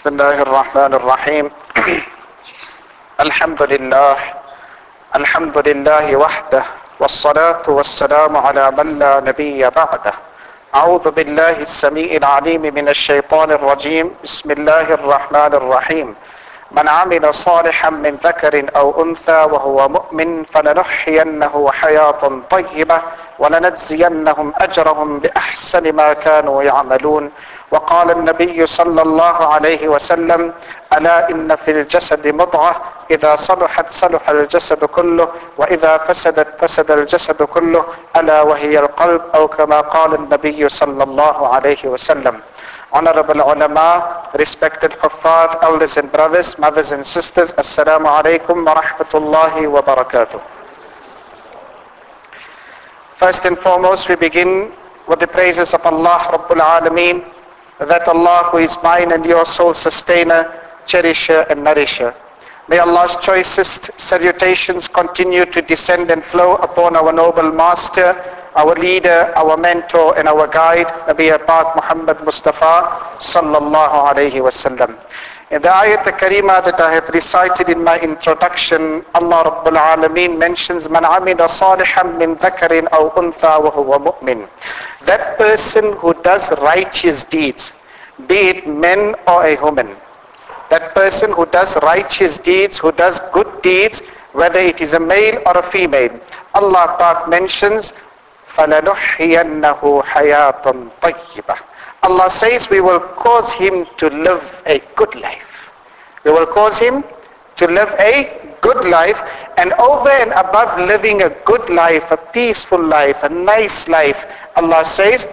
بسم الله الرحمن الرحيم. الحمد لله. الحمد لله وحده. والصلاة والسلام على من لا نبي بعده. أعوذ بالله السميع العليم من الشيطان الرجيم. بسم الله الرحمن الرحيم. من عمل صالحا من ذكر أو أنثى وهو مؤمن فلنحيينه حياة طيبة ولنجزينهم أجرهم بأحسن ما كانوا يعملون. وقال النبي صلى الله عليه وسلم ألا إن في الجسد مضغة إذا صلحت صلح الجسد كله وإذا فسدت فسد الجسد كله ألا وهي القلب أو كما قال النبي صلى الله عليه وسلم Honorable ulama, respected huffaz, elders and brothers, mothers and sisters, Assalamu alaikum wa rahmatullahi wa barakatuh. First and foremost, we begin with the praises of Allah Rabbul Alameen, that Allah who is mine and your soul sustainer, cherisher and nourisher. May Allah's choicest salutations continue to descend and flow upon our noble master, our leader, our mentor and our guide, Nabi Pak Muhammad Mustafa sallallahu alayhi wasallam. In the ayat al-karima that I have recited in my introduction, Allah Rabbul Alameen mentions, Man amila salihan min dhakarin aw untha wa huwa mu'min. That person who does righteous deeds, be it men or a woman, that person who does righteous deeds, who does good deeds, whether it is a male or a female, Allah Pak mentions, فَلَنُحْيَنَّهُ حَيَاةً طَيِّبَةً Allah says we will cause him to live a good life. We will cause him to live a good life and over and above living a good life, a peaceful life, a nice life, Allah says,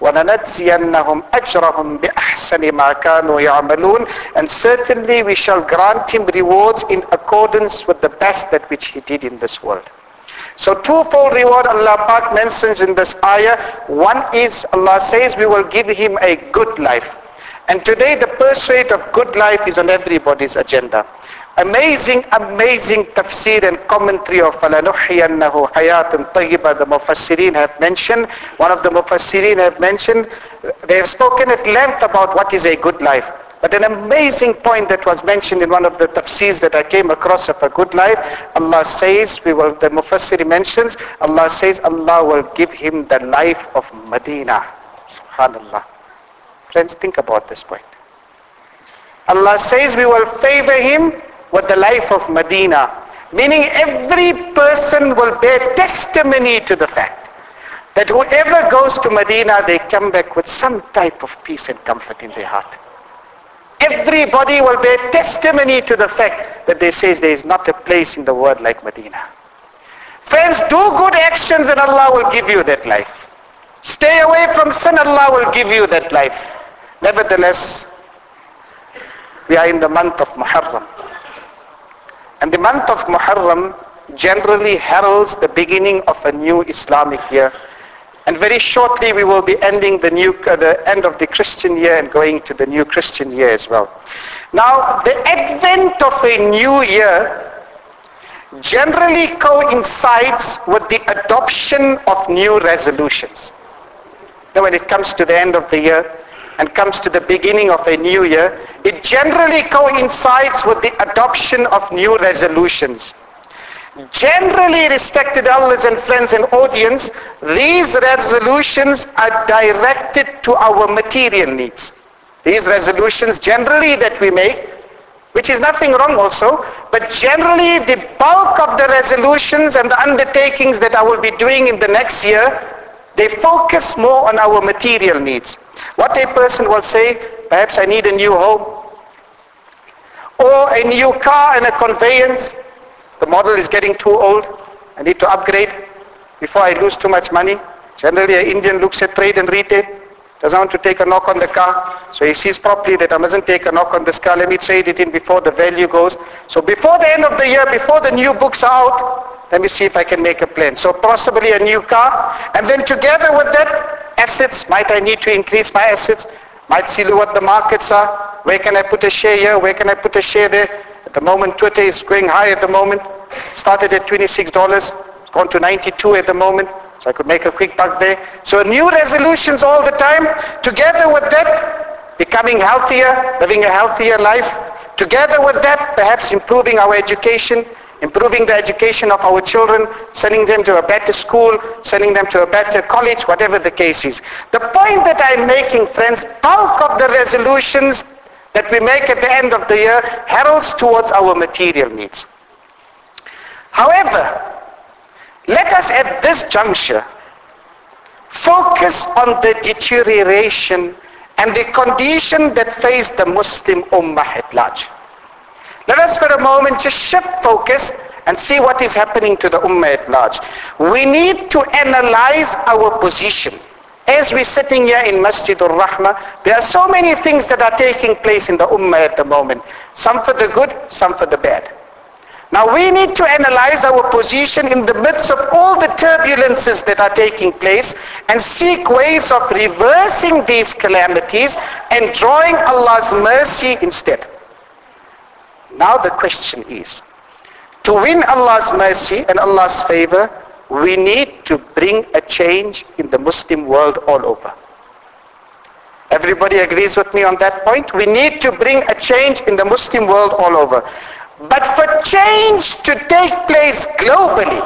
وَلَنَجْزِيَنَّهُمْ أَجْرَهُمْ بِأَحْسَنِ مَا كَانُوا يَعْمَلُونَ And certainly we shall grant him rewards in accordance with the best that which he did in this world. So twofold reward Allah Pak mentions in this ayah. One is Allah says we will give him a good life. And today the pursuit of good life is on everybody's agenda. Amazing, amazing tafsir and commentary of فَلَنُحْيَنَّهُ حَيَاةً طَيِّبًا The Mufassirin have mentioned, one of the Mufassirin have mentioned, they have spoken at length about what is a good life. But an amazing point that was mentioned in one of the tafsirs that I came across of a good life, Allah says, we will, the Mufassir mentions, Allah says Allah will give him the life of Medina. Subhanallah. Friends, think about this point. Allah says we will favor him with the life of Medina. Meaning every person will bear testimony to the fact that whoever goes to Medina, they come back with some type of peace and comfort in their heart. Everybody will bear testimony to the fact that they say there is not a place in the world like Medina. Friends, do good actions and Allah will give you that life. Stay away from sin, Allah will give you that life. Nevertheless, we are in the month of Muharram. And the month of Muharram generally heralds the beginning of a new Islamic year. And very shortly we will be ending the new, uh, the end of the Christian year and going to the new Christian year as well. Now the advent of a new year generally coincides with the adoption of new resolutions. Now when it comes to the end of the year and comes to the beginning of a new year, it generally coincides with the adoption of new resolutions. Generally, respected elders and friends and audience, these resolutions are directed to our material needs. These resolutions generally that we make, which is nothing wrong also, but generally the bulk of the resolutions and the undertakings that I will be doing in the next year, they focus more on our material needs. What a person will say, perhaps I need a new home, or a new car and a conveyance, the model is getting too old. I need to upgrade before I lose too much money. Generally, an Indian looks at trade and retail. Doesn't want to take a knock on the car. So he sees properly that I mustn't take a knock on this car. Let me trade it in before the value goes. So before the end of the year, before the new books are out, let me see if I can make a plan. So possibly a new car. And then together with that, assets. Might I need to increase my assets? Might see what the markets are. Where can I put a share here? Where can I put a share there? At the moment, Twitter is going high at the moment. Started at $26. It's gone to 92 at the moment. So I could make a quick buck there. So new resolutions all the time. Together with that, becoming healthier, living a healthier life. Together with that, perhaps improving our education, improving the education of our children, sending them to a better school, sending them to a better college, whatever the case is. The point that I'm making, friends, bulk of the resolutions that we make at the end of the year heralds towards our material needs. However, let us at this juncture focus on the deterioration and the condition that faced the Muslim Ummah at large. Let us for a moment just shift focus and see what is happening to the Ummah at large. We need to analyze our position. As we're sitting here in Masjid al-Rahmah, there are so many things that are taking place in the Ummah at the moment. Some for the good, some for the bad. Now we need to analyze our position in the midst of all the turbulences that are taking place and seek ways of reversing these calamities and drawing Allah's mercy instead. Now the question is, to win Allah's mercy and Allah's favor, we need to bring a change in the Muslim world all over. Everybody agrees with me on that point? We need to bring a change in the Muslim world all over. But for change to take place globally,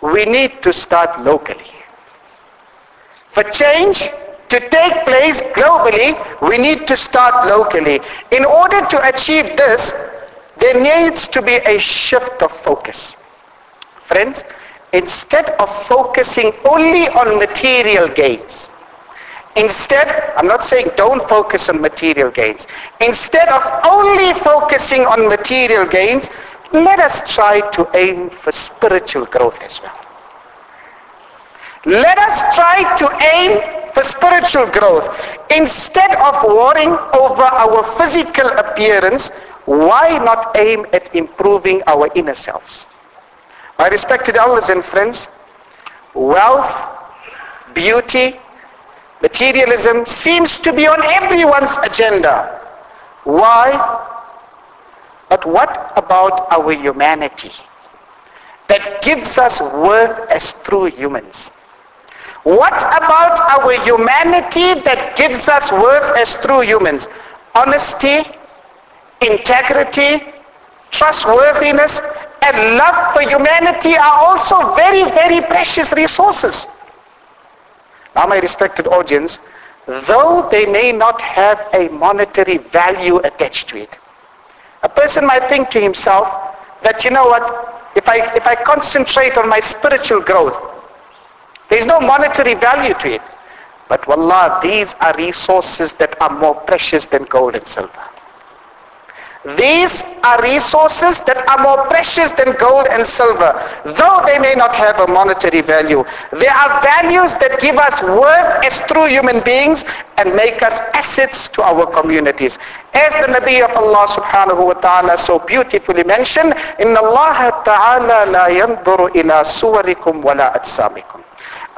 we need to start locally. For change to take place globally, we need to start locally. In order to achieve this, there needs to be a shift of focus. Friends, instead of focusing only on material gains, Instead, I'm not saying don't focus on material gains. Instead of only focusing on material gains, let us try to aim for spiritual growth as well. Let us try to aim for spiritual growth. Instead of worrying over our physical appearance, why not aim at improving our inner selves? My respected elders and friends, wealth, beauty, Materialism seems to be on everyone's agenda. Why? But what about our humanity that gives us worth as true humans? What about our humanity that gives us worth as true humans? Honesty, integrity, trustworthiness, and love for humanity are also very, very precious resources. Now my respected audience, though they may not have a monetary value attached to it, a person might think to himself that, you know what, if I, if I concentrate on my spiritual growth, there's no monetary value to it. But wallah, these are resources that are more precious than gold and silver. These are resources that are more precious than gold and silver. Though they may not have a monetary value, they are values that give us worth as true human beings and make us assets to our communities. As the Nabi of Allah subhanahu wa ta'ala so beautifully mentioned, إِنَّ اللَّهَ تَعَالَى لَا يَنْظُرُ إِلَى صُوَرِكُمْ وَلَا أَجْسَامِكُمْ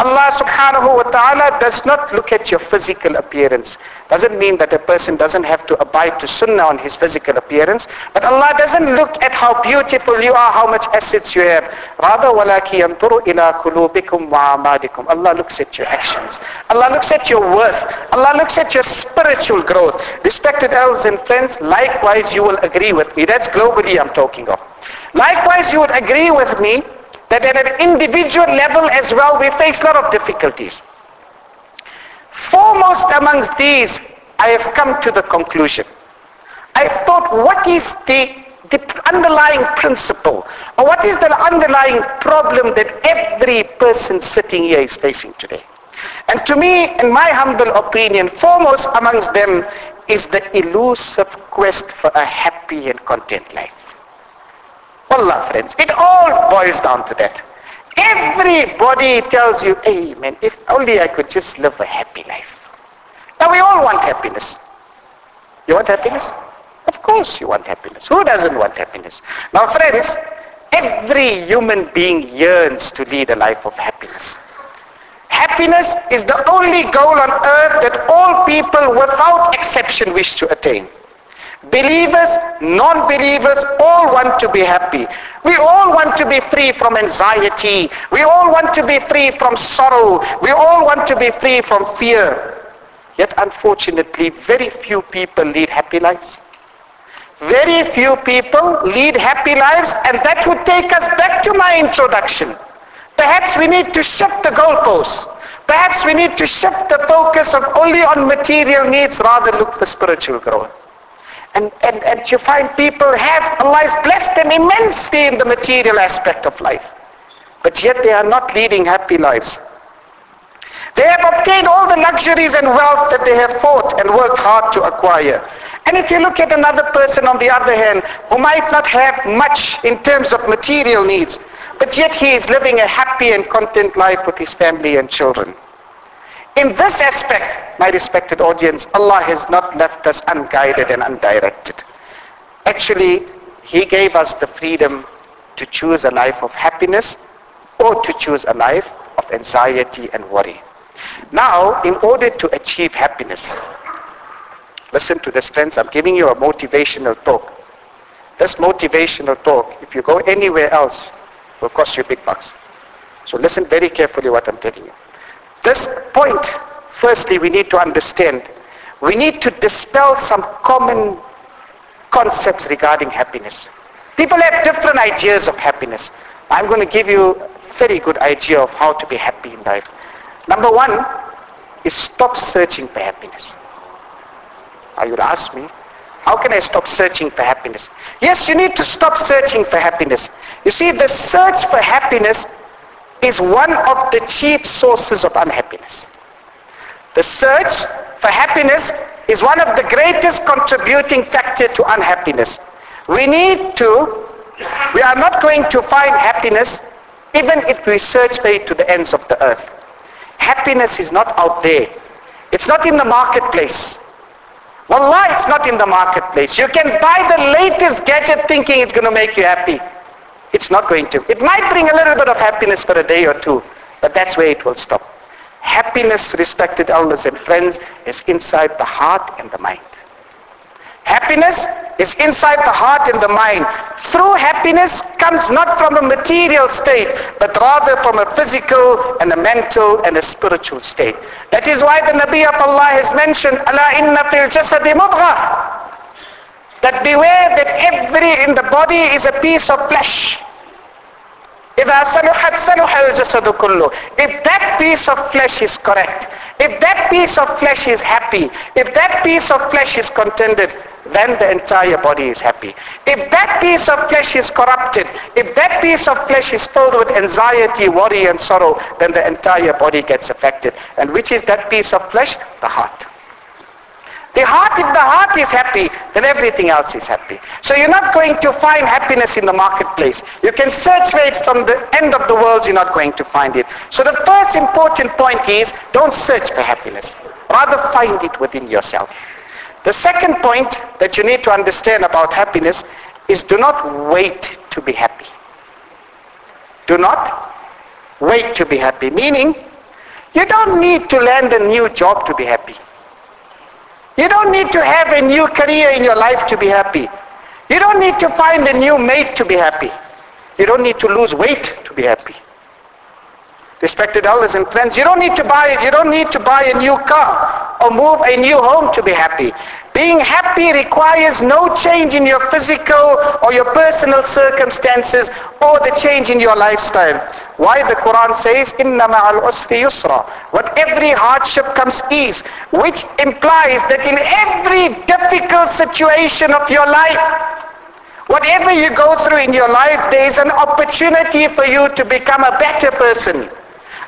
Allah subhanahu wa ta'ala does not look at your physical appearance. Doesn't mean that a person doesn't have to abide to sunnah on his physical appearance. But Allah doesn't look at how beautiful you are, how much assets you have. Rather, وَلَكِ يَنْظُرُ إِلَىٰ قُلُوبِكُمْ وَعَمَالِكُمْ Allah looks at your actions. Allah looks at your worth. Allah looks at your spiritual growth. Respected elders and friends, likewise you will agree with me. That's globally I'm talking of. Likewise you would agree with me that at an individual level as well we face a lot of difficulties. Foremost amongst these, I have come to the conclusion. I thought, what is the, the underlying principle, or what is the underlying problem that every person sitting here is facing today? And to me, in my humble opinion, foremost amongst them is the elusive quest for a happy and content life. Wallah friends, it all boils down to that. Everybody tells you, amen, if only I could just live a happy life. Now we all want happiness. You want happiness? Of course you want happiness. Who doesn't want happiness? Now friends, every human being yearns to lead a life of happiness. Happiness is the only goal on earth that all people without exception wish to attain. Believers, non-believers, all want to be happy. We all want to be free from anxiety. We all want to be free from sorrow. We all want to be free from fear. Yet unfortunately, very few people lead happy lives. Very few people lead happy lives and that would take us back to my introduction. Perhaps we need to shift the goalposts. Perhaps we need to shift the focus of only on material needs, rather look for spiritual growth. And, and, and you find people have, Allah has blessed them immensely in the material aspect of life. But yet they are not leading happy lives. They have obtained all the luxuries and wealth that they have fought and worked hard to acquire. And if you look at another person on the other hand, who might not have much in terms of material needs, but yet he is living a happy and content life with his family and children. In this aspect, my respected audience, Allah has not left us unguided and undirected. Actually, He gave us the freedom to choose a life of happiness or to choose a life of anxiety and worry. Now, in order to achieve happiness, listen to this friends, I'm giving you a motivational talk. This motivational talk, if you go anywhere else, will cost you big bucks. So listen very carefully what I'm telling you. This point, firstly, we need to understand. We need to dispel some common concepts regarding happiness. People have different ideas of happiness. I'm going to give you a very good idea of how to be happy in life. Number one is stop searching for happiness. Now you'd ask me, how can I stop searching for happiness? Yes, you need to stop searching for happiness. You see, the search for happiness is one of the chief sources of unhappiness. The search for happiness is one of the greatest contributing factor to unhappiness. We need to, we are not going to find happiness even if we search for it to the ends of the earth. Happiness is not out there. It's not in the marketplace. Wallah, it's not in the marketplace. You can buy the latest gadget thinking it's going to make you happy. It's not going to. It might bring a little bit of happiness for a day or two, but that's where it will stop. Happiness, respected elders and friends, is inside the heart and the mind. Happiness is inside the heart and the mind. Through happiness comes not from a material state, but rather from a physical and a mental and a spiritual state. That is why the Nabi of Allah has mentioned, Allah inna fil jasadi mudghah. That beware that every in the body is a piece of flesh. If that piece of flesh is correct, if that piece of flesh is happy, if that piece of flesh is contented, then the entire body is happy. If that piece of flesh is corrupted, if that piece of flesh is filled with anxiety, worry and sorrow, then the entire body gets affected. And which is that piece of flesh? The heart. The heart, if the heart is happy, then everything else is happy. So you're not going to find happiness in the marketplace. You can search for it from the end of the world, you're not going to find it. So the first important point is, don't search for happiness. Rather find it within yourself. The second point that you need to understand about happiness is do not wait to be happy. Do not wait to be happy. Meaning, you don't need to land a new job to be happy. You don't need to have a new career in your life to be happy. You don't need to find a new mate to be happy. You don't need to lose weight to be happy. Respected elders and friends, you don't need to buy you don't need to buy a new car or move a new home to be happy. Being happy requires no change in your physical or your personal circumstances or the change in your lifestyle. Why the Quran says, Inna ma'al usri yusra. With every hardship comes ease, which implies that in every difficult situation of your life, whatever you go through in your life, there is an opportunity for you to become a better person.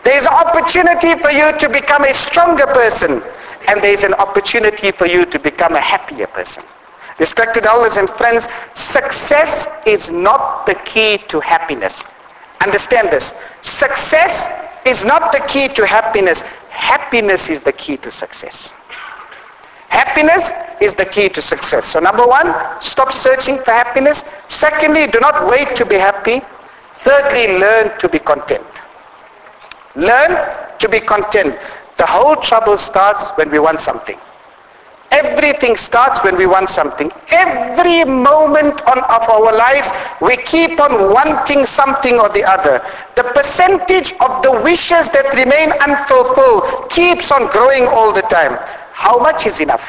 There is an opportunity for you to become a stronger person. And there is an opportunity for you to become a happier person. Respected elders and friends, success is not the key to happiness. Understand this. Success is not the key to happiness. Happiness is the key to success. Happiness is the key to success. So number one, stop searching for happiness. Secondly, do not wait to be happy. Thirdly, learn to be content. Learn to be content. The whole trouble starts when we want something. Everything starts when we want something. Every moment on, of our lives, we keep on wanting something or the other. The percentage of the wishes that remain unfulfilled keeps on growing all the time. how much is enough?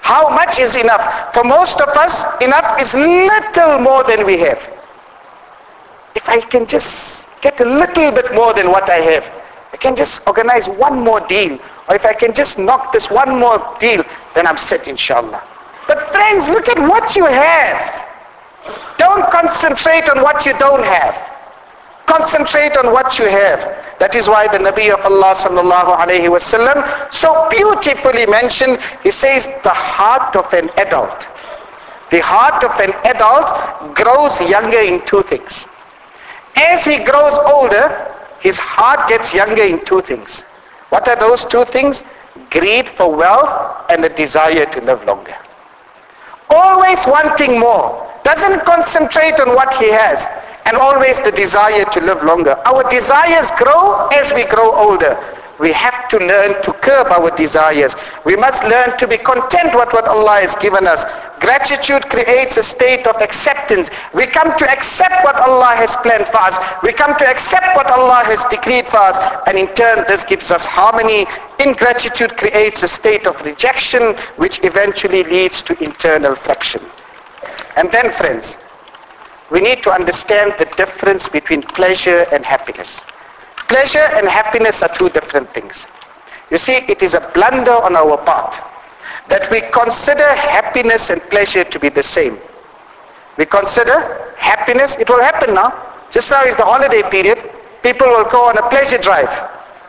How much is enough? For most of us, enough is little more than we have. If I can just get a little bit more than what I have, can just organize one more deal, or if I can just knock this one more deal, then I'm set inshallah. But friends, look at what you have. Don't concentrate on what you don't have. Concentrate on what you have. That is why the Nabi of Allah sallallahu alayhi wasallam so beautifully mentioned, he says the heart of an adult. The heart of an adult grows younger in two things. As he grows older, his heart gets younger in two things. What are those two things? Greed for wealth and a desire to live longer. Always wanting more. Doesn't concentrate on what he has. And always the desire to live longer. Our desires grow as we grow older. We have to learn to curb our desires. We must learn to be content with what Allah has given us. Gratitude creates a state of acceptance. We come to accept what Allah has planned for us. We come to accept what Allah has decreed for us. And in turn, this gives us harmony. Ingratitude creates a state of rejection, which eventually leads to internal friction. And then, friends, we need to understand the difference between pleasure and happiness. Pleasure and happiness are two different things. You see, it is a blunder on our part that we consider happiness and pleasure to be the same. We consider happiness, it will happen now. Just now is the holiday period. People will go on a pleasure drive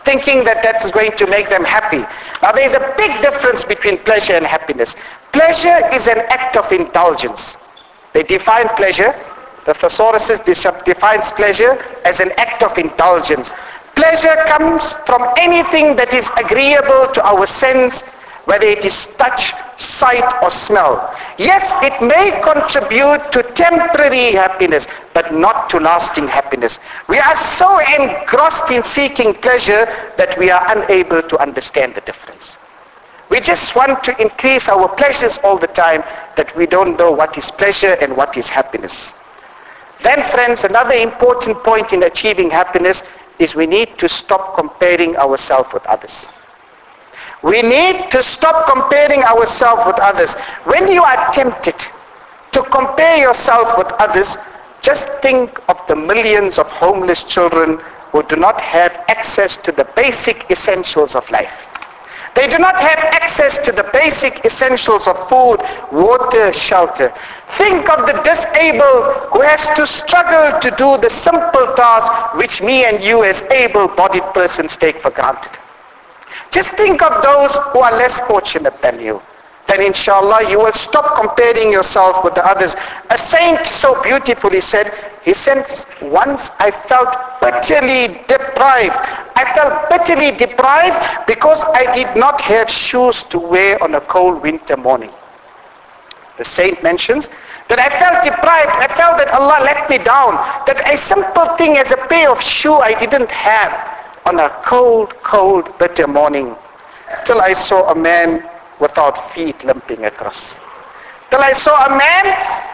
thinking that that is going to make them happy. Now there is a big difference between pleasure and happiness. Pleasure is an act of indulgence. They define pleasure the thesaurus defines pleasure as an act of indulgence. Pleasure comes from anything that is agreeable to our sense, whether it is touch, sight or smell. Yes, it may contribute to temporary happiness, but not to lasting happiness. We are so engrossed in seeking pleasure that we are unable to understand the difference. We just want to increase our pleasures all the time that we don't know what is pleasure and what is happiness. Then friends, another important point in achieving happiness is we need to stop comparing ourselves with others. We need to stop comparing ourselves with others. When you are tempted to compare yourself with others, just think of the millions of homeless children who do not have access to the basic essentials of life. They do not have access to the basic essentials of food, water, shelter. Think of the disabled who has to struggle to do the simple task which me and you as able-bodied persons take for granted. Just think of those who are less fortunate than you. Then inshallah you will stop comparing yourself with the others. A saint so beautifully said, he said, once I felt bitterly deprived. I felt bitterly deprived because I did not have shoes to wear on a cold winter morning. The saint mentions that I felt deprived. I felt that Allah let me down. That a simple thing as a pair of shoe I didn't have on a cold, cold, bitter morning. Till I saw a man without feet limping across. Till I saw a man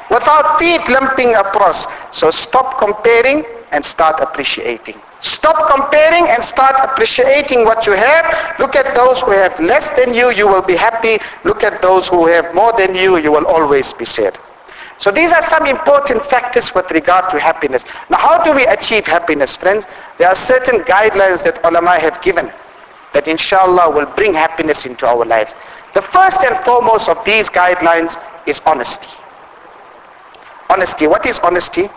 without feet limping across. So stop comparing and start appreciating. Stop comparing and start appreciating what you have. Look at those who have less than you, you will be happy. Look at those who have more than you, you will always be sad. So these are some important factors with regard to happiness. Now how do we achieve happiness, friends? There are certain guidelines that ulama have given that inshallah will bring happiness into our lives. The first and foremost of these guidelines is honesty. Honesty. What is honesty?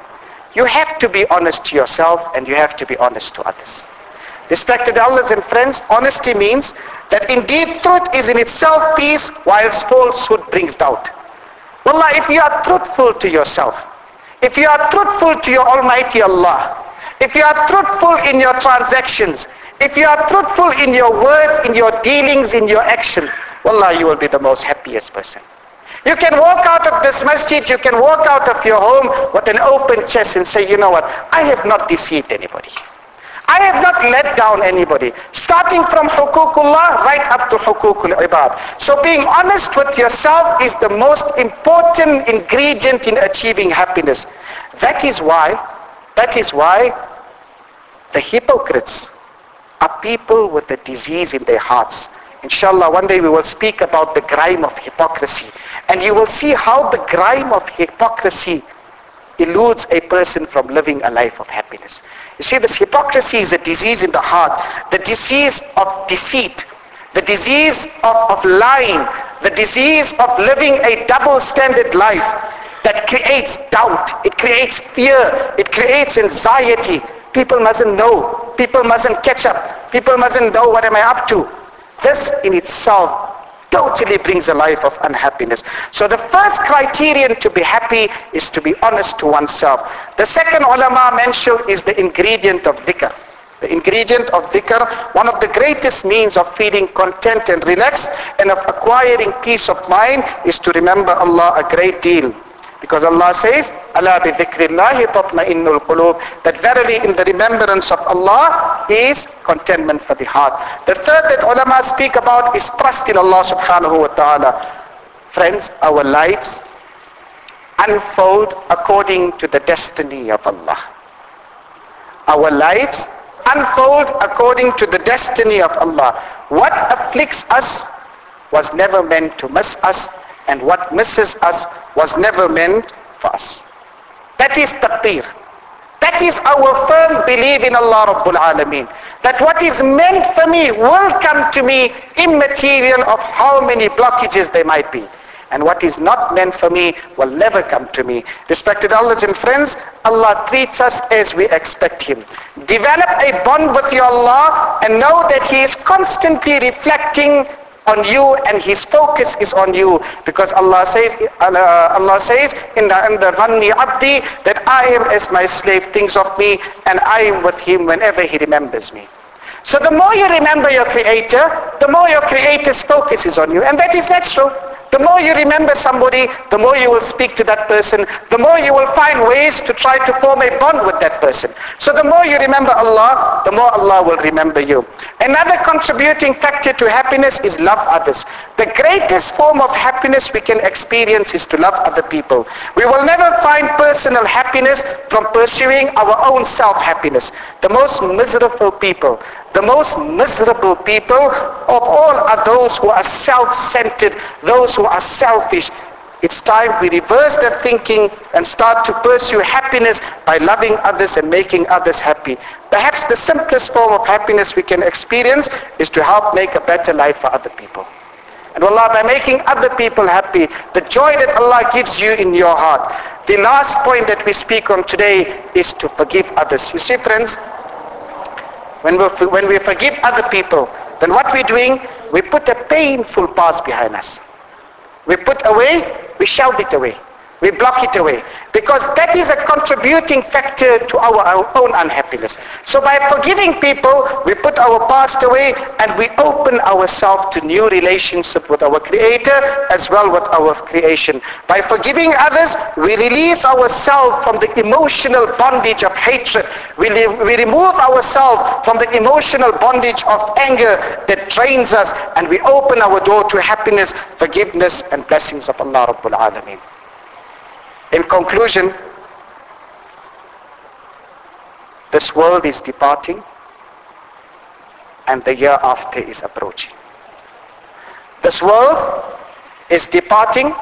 You have to be honest to yourself and you have to be honest to others. Respected elders and friends, honesty means that indeed truth is in itself peace whilst falsehood brings doubt. Wallah, if you are truthful to yourself, if you are truthful to your Almighty Allah, if you are truthful in your transactions, if you are truthful in your words, in your dealings, in your action, Wallah, you will be the most happiest person. You can walk out of this masjid, you can walk out of your home with an open chest and say, you know what, I have not deceived anybody. I have not let down anybody. Starting from hukukullah right up to hukukul ibad. So being honest with yourself is the most important ingredient in achieving happiness. That is why, that is why the hypocrites are people with a disease in their hearts. Inshallah, one day we will speak about the grime of hypocrisy. And you will see how the grime of hypocrisy eludes a person from living a life of happiness. You see, this hypocrisy is a disease in the heart, the disease of deceit, the disease of, of lying, the disease of living a double standard life that creates doubt, it creates fear, it creates anxiety. People mustn't know, people mustn't catch up, people mustn't know what am I up to. This in itself totally brings a life of unhappiness. So the first criterion to be happy is to be honest to oneself. The second ulama mentioned is the ingredient of dhikr. The ingredient of dhikr, one of the greatest means of feeling content and relaxed and of acquiring peace of mind is to remember Allah a great deal. Because Allah says, Allah bi dhikrillahi tatma'innul qulub, that verily in the remembrance of Allah is contentment for the heart. The third that ulama speak about is trust in Allah subhanahu wa ta'ala. Friends, our lives unfold according to the destiny of Allah. Our lives unfold according to the destiny of Allah. What afflicts us was never meant to miss us and what misses us was never meant for us. That is taqdeer. That is our firm belief in Allah Rabbul Alameen. That what is meant for me will come to me immaterial of how many blockages there might be. And what is not meant for me will never come to me. Respected Allahs and friends, Allah treats us as we expect Him. Develop a bond with your Allah and know that He is constantly reflecting on you and his focus is on you because Allah says Allah says in the in the Dhanni Abdi that I am as my slave thinks of me and I am with him whenever he remembers me. So the more you remember your creator, the more your creator's focus is on you and that is natural. The more you remember somebody, the more you will speak to that person, the more you will find ways to try to form a bond with that person. So the more you remember Allah, the more Allah will remember you. Another contributing factor to happiness is love others. The greatest form of happiness we can experience is to love other people. We will never find personal happiness from pursuing our own self-happiness. The most miserable people, the most miserable people of all are those who are self-centered, those who are selfish. It's time we reverse that thinking and start to pursue happiness by loving others and making others happy. Perhaps the simplest form of happiness we can experience is to help make a better life for other people. And Allah, by making other people happy, the joy that Allah gives you in your heart. The last point that we speak on today is to forgive others. You see, friends, when we, when we forgive other people, then what we're doing, we put a painful past behind us. We put away, we shout it away. We block it away. Because that is a contributing factor to our, our own unhappiness. So by forgiving people, we put our past away and we open ourselves to new relationship with our Creator as well with our creation. By forgiving others, we release ourselves from the emotional bondage of hatred. We, we remove ourselves from the emotional bondage of anger that drains us and we open our door to happiness, forgiveness and blessings of Allah Rabbul Alameen. In conclusion, this world is departing and the year after is approaching. This world is departing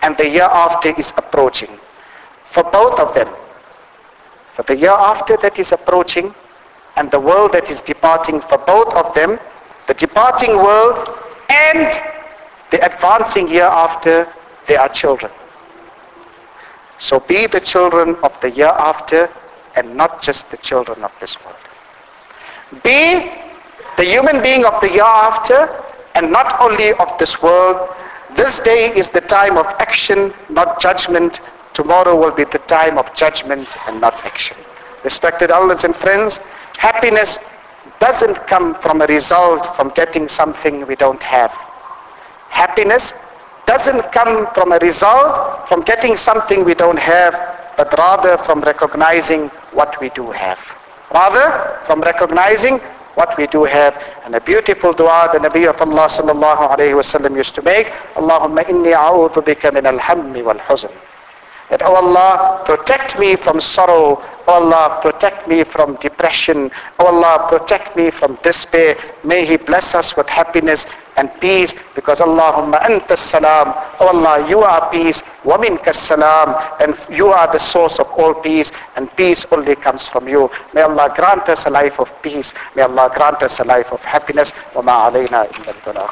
and the year after is approaching. For both of them, for the year after that is approaching and the world that is departing, for both of them, the departing world and the advancing year after, they are children. So be the children of the year after and not just the children of this world. Be the human being of the year after and not only of this world. This day is the time of action, not judgment. Tomorrow will be the time of judgment and not action. Respected elders and friends, happiness doesn't come from a result from getting something we don't have. Happiness doesn't come from a result from getting something we don't have, but rather from recognizing what we do have. Rather from recognizing what we do have. And a beautiful dua the Nabi of Allah sallallahu alayhi wa sallam used to make, Allahumma inni a'udhu bika min al-hammi wal-huzn. That, oh Allah, protect me from sorrow, Allah, protect me from depression. Oh Allah, protect me from despair. May He bless us with happiness and peace because Allahumma anta salam. Oh Allah, you are peace. Wa minka salam. And you are the source of all peace. And peace only comes from you. May Allah grant us a life of peace. May Allah grant us a life of happiness. Wa ma alayna illa